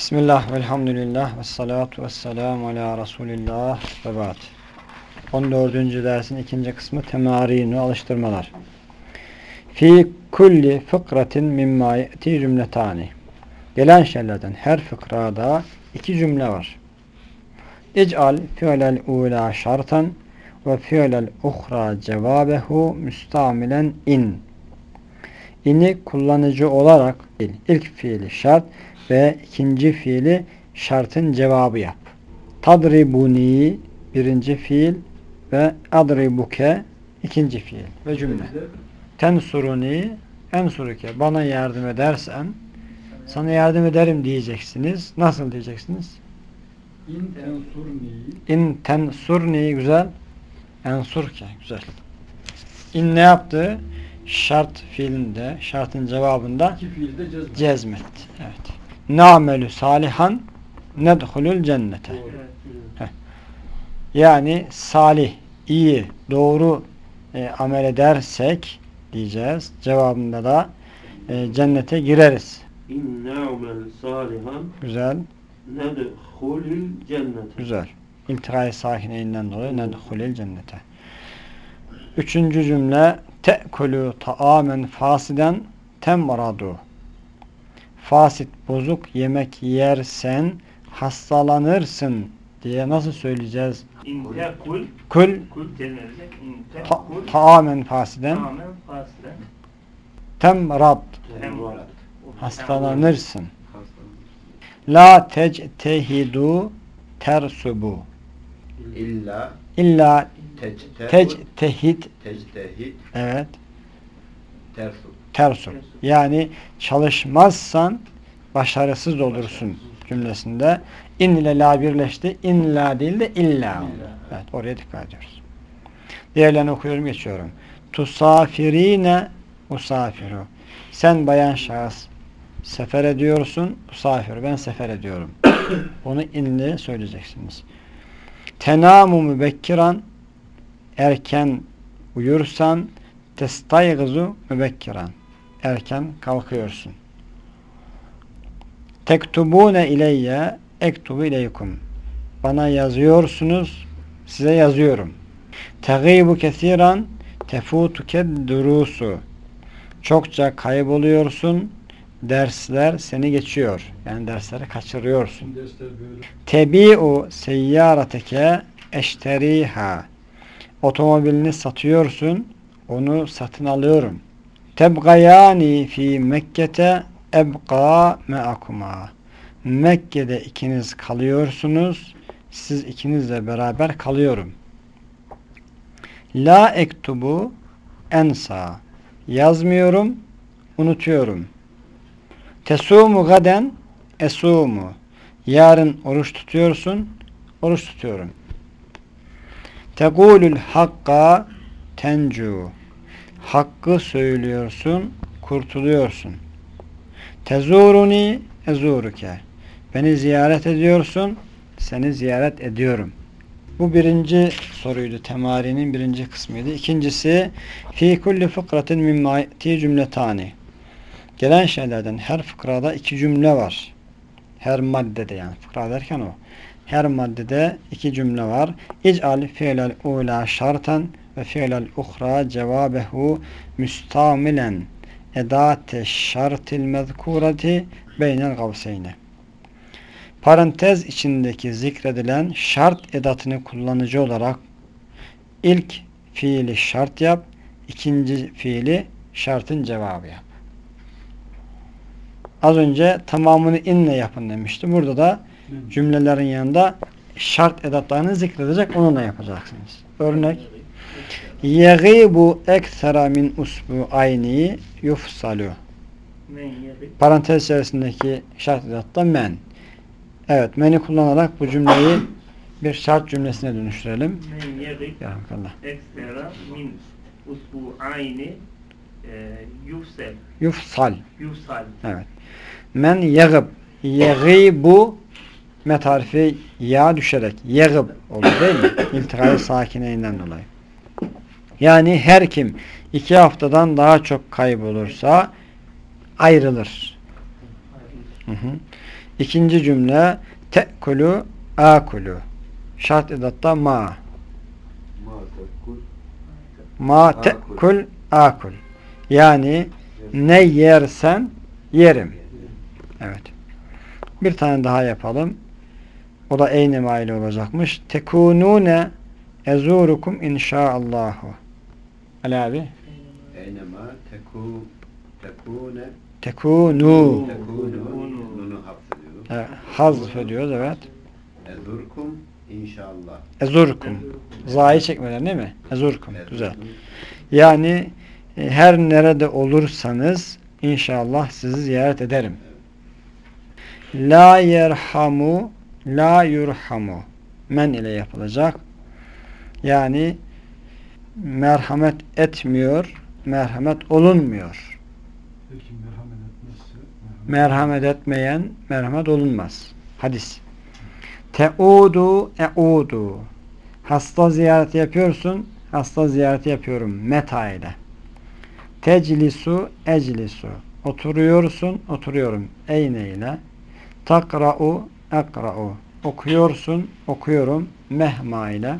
Bismillah, velhamdülillah, ve salatu ve selamu ala Resulillah ve ba'd. 14. dersin ikinci kısmı temarinu alıştırmalar. Fi kulli fıkratin mimma ye'ti cümletani. Gelen şeylerden her fıkrada iki cümle var. İc'al fi'lel ula şartan ve fi'lel uhra cevabehu müstamilen in. İni kullanıcı olarak ilk fiili şart ve ikinci fiili şartın cevabı yap. Tadribuni birinci fiil ve adribuke ikinci fiil ve cümle. Tensuruni ensuruke bana yardım edersen sana yardım ederim diyeceksiniz. Nasıl diyeceksiniz? İn tensurni İn tensurni güzel. Ensurke güzel. İn ne yaptı? Şart fiilinde, şartın cevabında cezmetti. Evet. Namelü salihan nedhulul cennete. Yani salih, iyi, doğru e, amel edersek diyeceğiz. Cevabında da e, cennete gireriz. İn na'mel salihan Güzel, nedhulil cennete. güzel. İltikai sakineyinden dolayı nedhulul cennete. Üçüncü cümle te'kulü ta'amen fasiden temradu. Fasit, bozuk yemek yersen hastalanırsın diye nasıl söyleyeceğiz? İn tekul Kul. kul ta- ta'amen fasiden. Temrad. Temrat. hastalanırsın. La tectehidu tersubu. İlla. İlla tecte tectehid tectehid evet. Tersu. Tersub. Yani çalışmazsan başarısız olursun cümlesinde. İn ile la birleşti. İn la değil de illa. Evet oraya dikkat ediyoruz. Diğerlerini okuyorum geçiyorum. Tusafirine usafiru. Sen bayan şahıs sefer ediyorsun. Usafir ben sefer ediyorum. Onu inli söyleyeceksiniz. Tenamu mübekkiran erken uyursan testaygızu mübekkiran erken kalkıyorsun. Tektubune ileyye ektubu ileykum bana yazıyorsunuz size yazıyorum. Tegibu kesiran tefutuke durusu çokça kayboluyorsun dersler seni geçiyor. Yani dersleri kaçırıyorsun. Dersler. Tebi'u seyyarateke eşteriha. Otomobilini satıyorsun, onu satın alıyorum. Tebgayani fi Mekke'te ebqa me'akuma. Mekke'de ikiniz kalıyorsunuz, siz ikinizle beraber kalıyorum. La ektubu ensa. Yazmıyorum, unutuyorum. Tesumu gaden esumu. Yarın oruç tutuyorsun, oruç tutuyorum. Tegulül hakka tencu. Hakkı söylüyorsun, kurtuluyorsun. Tezuruni ezuruke. Beni ziyaret ediyorsun, seni ziyaret ediyorum. Bu birinci soruydu. Temarinin birinci kısmıydı. İkincisi fi kulli fıkratin mimma ti cümletani. Gelen şeylerden her fıkrada iki cümle var. Her maddede yani fıkra derken o. Her maddede iki cümle var. İc'al fi'lel ula şartan ve fi'lel uhra cevabehu müstamilen edate şartil mezkureti beynel gavseyne. Parantez içindeki zikredilen şart edatını kullanıcı olarak ilk fiili şart yap, ikinci fiili şartın cevabı yap. Az önce tamamını inle yapın demişti. Burada da cümlelerin yanında şart edatlarını zikredecek onunla yapacaksınız. Örnek Yegibu eksera min usbu ayni yufsalu. Parantez içerisindeki şart edatta men. Evet, meni kullanarak bu cümleyi bir şart cümlesine dönüştürelim. Men. Yarhamukallah. Ekstra min usbu ayni e. Yufsal. Yufsal. Evet. Men yegib. Yegibu met harfi ya düşerek yegib olur değil mi? İltikai sakineyinden dolayı. Yani her kim iki haftadan daha çok kaybolursa ayrılır. Hı hı. İkinci cümle te'kulu akulu. Şart edatta ma. Ma te'kul akul. Yani ne yersen yerim. Evet. Bir tane daha yapalım. O da eyne maili olacakmış. Tekunune ezurukum inşaallahu. Ali abi. Eynema teku tekune Tekunu. tekunu. Evet, hazf ediyoruz evet. Ezurkum inşallah. Ezurkum. Za'yı çekmeden değil mi? Ezurkum. Ezurkum. Güzel. Yani e, her nerede olursanız inşallah sizi ziyaret ederim. La yerhamu la yurhamu men ile yapılacak. Yani merhamet etmiyor, merhamet olunmuyor. Peki merhamet etmezse Merhamet etmeyen merhamet olunmaz. Hadis. Teudu eudu. Hasta ziyareti yapıyorsun. Hasta ziyareti yapıyorum. Meta ile. Teclisu eclisu. Oturuyorsun. Oturuyorum. Eyne ile. Takra'u ekra'u. Okuyorsun. Okuyorum. Mehma ile.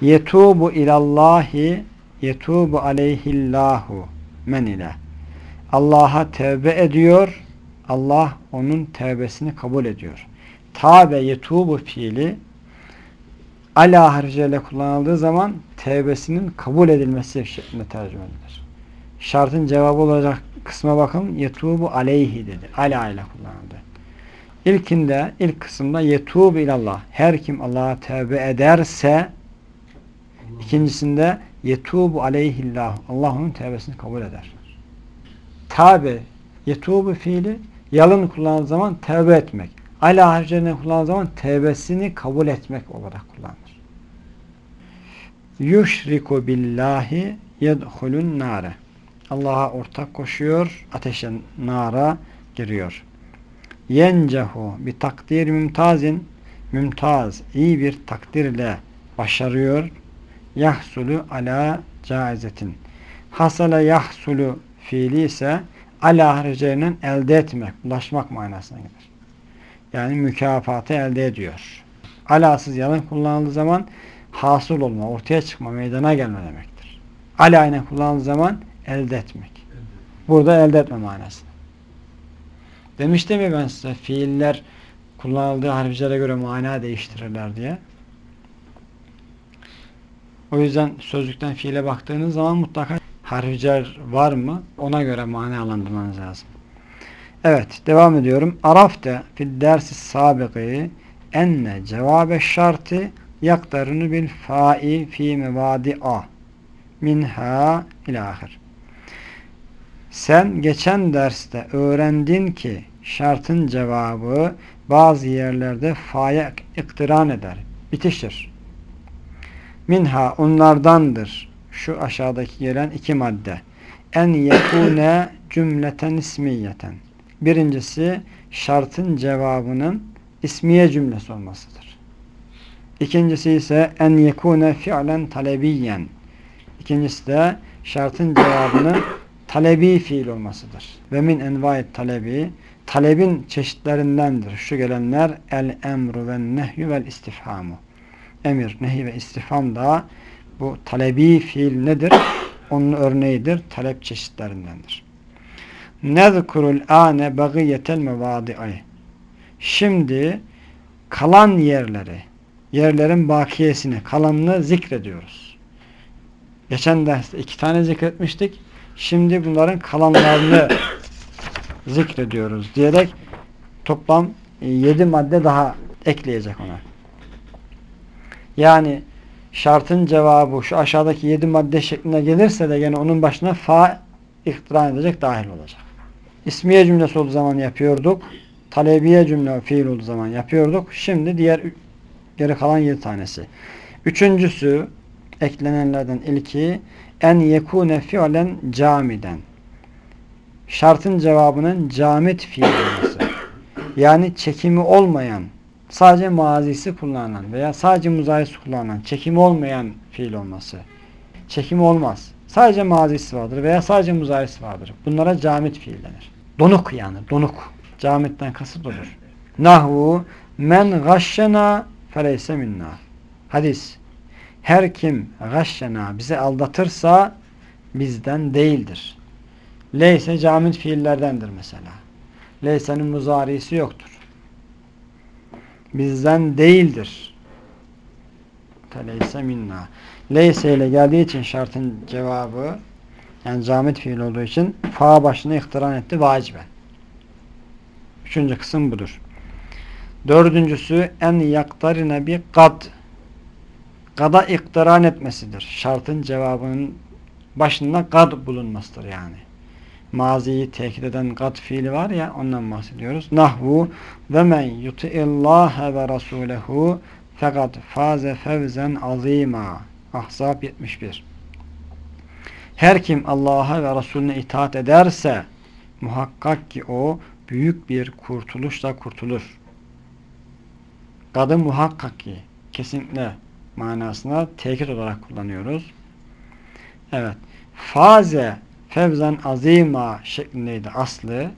Yetubu ilallahi yetubu aleyhillahu men ile. Allah'a tevbe ediyor. Allah onun tevbesini kabul ediyor. Tabe yetubu fiili ala harfiyle kullanıldığı zaman tevbesinin kabul edilmesi şeklinde tercüme edilir. Şartın cevabı olacak kısma bakın. Yetubu aleyhi dedi. Ala ile kullanıldı. İlkinde, ilk kısımda yetubu ilallah. Her kim Allah'a tevbe ederse ikincisinde yetubu aleyhillah. Allah onun tevbesini kabul eder. Tabe, yetubu fiili yalın kullanıldığı zaman tevbe etmek. Ala harflerine kullanıldığı zaman tevbesini kabul etmek olarak kullanılır. Yuşriku billahi yedhulun nare. Allah'a ortak koşuyor, ateşe nara giriyor. Yencehu bi takdir mümtazin mümtaz, iyi bir takdirle başarıyor. Yahsulu ala caizetin. Hasala yahsulu fiili ise ala harflerinin elde etmek, ulaşmak manasına gelir. Yani mükafatı elde ediyor. Alasız yalın kullanıldığı zaman hasıl olma, ortaya çıkma, meydana gelme demektir. Ala ile kullanıldığı zaman elde etmek. Burada elde etme manası. Demiştim ya ben size fiiller kullanıldığı harflere göre mana değiştirirler diye. O yüzden sözlükten fiile baktığınız zaman mutlaka harfler var mı ona göre manalandırmanız lazım. Evet devam ediyorum. Arafte fid dersi sabıkı enne cevabe şartı yaktarını bil fa'i fi mevadi a minha ilahir. Sen geçen derste öğrendin ki şartın cevabı bazı yerlerde fa'ya iktiran eder, bitişir. Minha onlardandır şu aşağıdaki gelen iki madde. En yekune cümleten ismiyeten. Birincisi şartın cevabının ismiye cümlesi olmasıdır. İkincisi ise en yekune fi'len talebiyen. İkincisi de şartın cevabının talebi fiil olmasıdır. Ve min envait talebi talebin çeşitlerindendir. Şu gelenler el emru ve nehyü vel istifhamu. Emir, nehi ve istifham da bu talebi fiil nedir? Onun örneğidir. Talep çeşitlerindendir. Nezkurul ane bagiyetel mevadi'i. Şimdi kalan yerleri, yerlerin bakiyesini, kalanını zikrediyoruz. Geçen derste iki tane zikretmiştik. Şimdi bunların kalanlarını zikrediyoruz diyerek toplam yedi madde daha ekleyecek ona. Yani şartın cevabı şu aşağıdaki yedi madde şeklinde gelirse de gene onun başına fa iktiran edecek dahil olacak. İsmiye cümlesi olduğu zaman yapıyorduk. Talebiye cümle fiil olduğu zaman yapıyorduk. Şimdi diğer geri kalan yedi tanesi. Üçüncüsü eklenenlerden ilki en yekune fiilen camiden. Şartın cevabının camit fiil olması. Yani çekimi olmayan, sadece mazisi kullanılan veya sadece muzayisi kullanılan, çekimi olmayan fiil olması. Çekimi olmaz. Sadece mazisi vardır veya sadece muzayisi vardır. Bunlara camit fiil denir. Donuk yani, donuk. Camitten kasıt odur. Nahvu men gashşena feleyse minna. Hadis. Her kim gashşena bizi aldatırsa bizden değildir. Leyse camit fiillerdendir mesela. Leyse'nin muzarisi yoktur. Bizden değildir. Leyse minna. Leyse ile geldiği için şartın cevabı yani camit fiil olduğu için fa başına ihtiran etti vaciben. Üçüncü kısım budur. Dördüncüsü en yaktarine bir kad. Kada iktiran etmesidir. Şartın cevabının başında kad bulunmasıdır yani. Maziyi tekit eden kad fiili var ya ondan bahsediyoruz. Nahvu ve men yuti'illâhe ve rasûlehu fakat faze fevzen azîmâ. Ahzab 71 Her kim Allah'a ve Resulüne itaat ederse muhakkak ki o büyük bir kurtuluşla kurtulur. Kadı muhakkak ki kesinlikle manasına tekit olarak kullanıyoruz. Evet. Faze fevzen azima şeklindeydi aslı.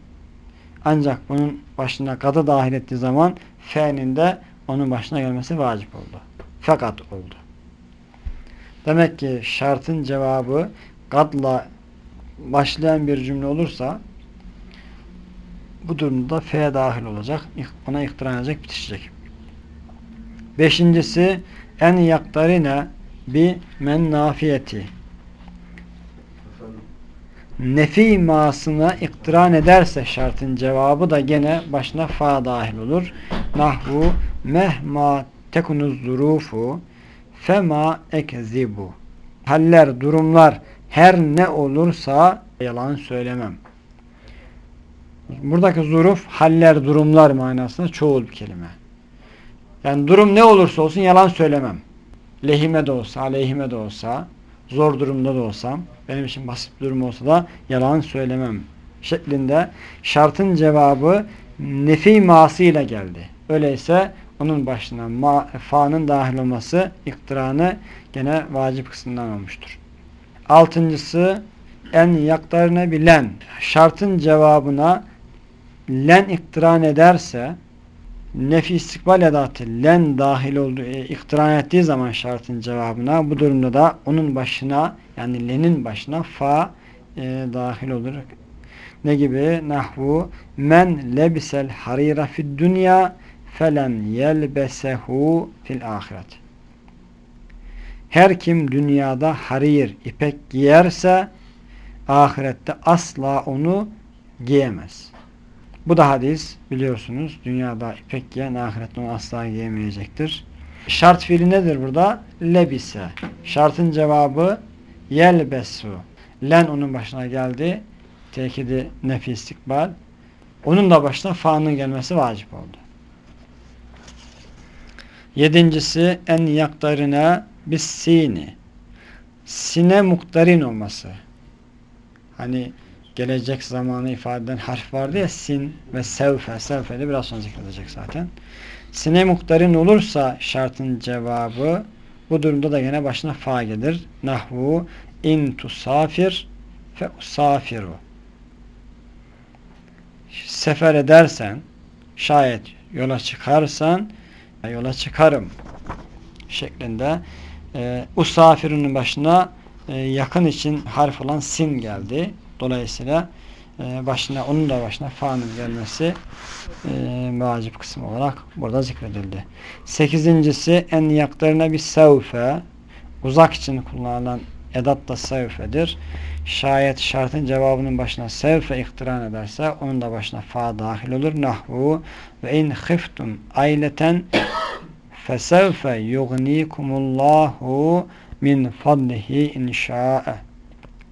Ancak bunun başına kadı dahil ettiği zaman fe'nin de onun başına gelmesi vacip oldu. Fakat oldu. Demek ki şartın cevabı kadla başlayan bir cümle olursa bu durumda fe dahil olacak. Ona iktiran edecek, bitişecek. Beşincisi en yaktarine bi men nafiyeti nefi masına iktiran ederse şartın cevabı da gene başına fa dahil olur. Nahvu mehma tekunuz zurufu fema ekzibu haller, durumlar her ne olursa yalan söylemem. Buradaki zuruf haller, durumlar manasında çoğul bir kelime. Yani durum ne olursa olsun yalan söylemem. Lehime de olsa, aleyhime de olsa, zor durumda da olsam, benim için basit durum olsa da yalan söylemem şeklinde şartın cevabı nefi masıyla geldi. Öyleyse onun başına ma, fa'nın dahil olması iktiranı gene vacip kısmından olmuştur. Altıncısı en yaktarına bilen şartın cevabına len iktiran ederse nefi istikbal edatı len dahil olduğu e, iktiran ettiği zaman şartın cevabına bu durumda da onun başına yani lenin başına fa e, dahil olur. Ne gibi? Nahvu men lebisel harira fid dünya felen yelbesehu fil ahiret. Her kim dünyada harir, ipek giyerse ahirette asla onu giyemez. Bu da hadis biliyorsunuz. Dünyada ipek giyen ahirette onu asla giyemeyecektir. Şart fiili nedir burada? Lebise. Şartın cevabı yelbesu. Len onun başına geldi. Tekidi nefi istikbal. Onun da başına fa'nın gelmesi vacip oldu. Yedincisi en yaktarına bis sini. Sine muktarin olması. Hani gelecek zamanı ifade eden harf vardı ya sin ve sevfe. Sevfe de biraz sonra zikredecek zaten. Sine muktarin olursa şartın cevabı bu durumda da yine başına fa gelir. Nahvu in tusafir fe usafiru. Sefer edersen şayet yola çıkarsan yola çıkarım şeklinde e, usafirinin başına e, yakın için harf olan sin geldi. Dolayısıyla e, başına onun da başına fa'nın gelmesi e, vacip kısım olarak burada zikredildi. Sekizincisi en yaklarına bir sevfe uzak için kullanılan edat da sevfedir. Şayet şartın cevabının başına sevfe iktiran ederse onun da başına fa dahil olur. Nahvu ve in khiftum aileten fesevfe yugnikumullahu min fadlihi inşa'e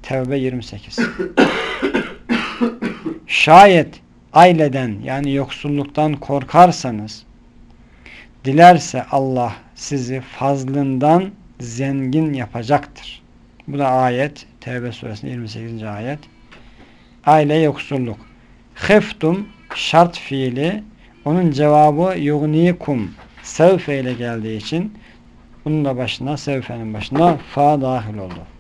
Tevbe 28 Şayet aileden yani yoksulluktan korkarsanız dilerse Allah sizi fazlından zengin yapacaktır. Bu da ayet Tevbe suresinin 28. ayet. Aile yoksulluk. Khiftum şart fiili onun cevabı yugnikum sevfe ile geldiği için bunun da başına sevfenin başına fa dahil oldu.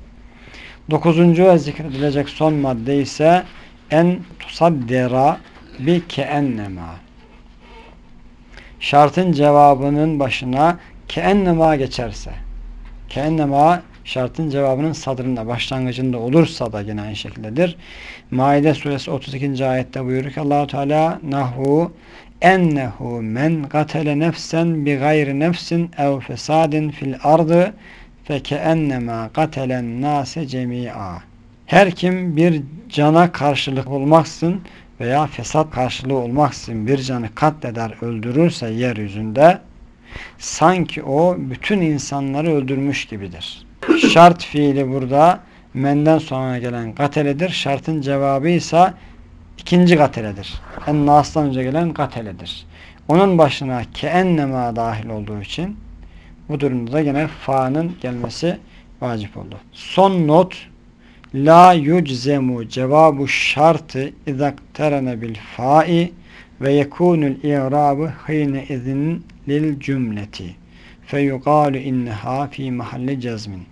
Dokuzuncu ve zikredilecek son madde ise en tusaddera bi keennema. Şartın cevabının başına keennema geçerse. Keennema şartın cevabının sadrında, başlangıcında olursa da yine aynı şekildedir. Maide suresi 32. ayette buyurur ki Allahu Teala nahu ennehu men gatele nefsen bi gayri nefsin ev fesadin fil ardı fekeennemâ gatelen nâse cemî'a. Her kim bir cana karşılık olmaksın veya fesat karşılığı olmaksın bir canı katleder öldürürse yeryüzünde sanki o bütün insanları öldürmüş gibidir. Şart fiili burada menden sonra gelen gateledir. Şartın cevabı ise ikinci gateledir. En nas'tan önce gelen gateledir. Onun başına keennema dahil olduğu için bu durumda da yine fa'nın gelmesi vacip oldu. Son not La yuczemu cevabu şartı izakterene bil fa'i ve yekunul i'rabı hine izin lil cümleti fe yuqalu inneha fi mahalli cezmin.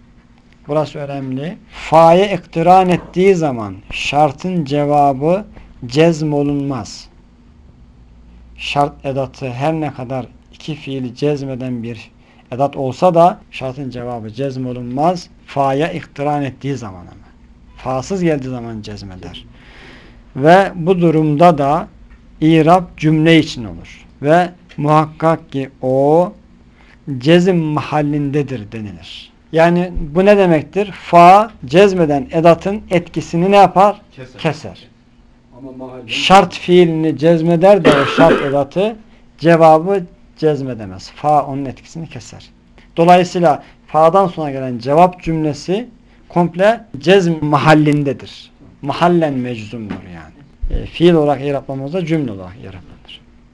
Burası önemli. Fa'ya iktiran ettiği zaman şartın cevabı cezm olunmaz. Şart edatı her ne kadar iki fiili cezmeden bir edat olsa da şartın cevabı cezm olunmaz. Fa'ya iktiran ettiği zaman ama. Fa'sız geldiği zaman cezmeder. Ve bu durumda da İrab cümle için olur. Ve muhakkak ki o cezim mahallindedir denilir. Yani bu ne demektir? Fa cezmeden edatın etkisini ne yapar? Keser. Keser. Ama mahalle Şart fiilini cezmeder de o şart edatı cevabı cezmedemez. Fa onun etkisini keser. Dolayısıyla fa'dan sonra gelen cevap cümlesi komple cezm mahallindedir. Mahallen meczumdur yani. E, fiil olarak iraplamamızda cümle olarak iraplamamız.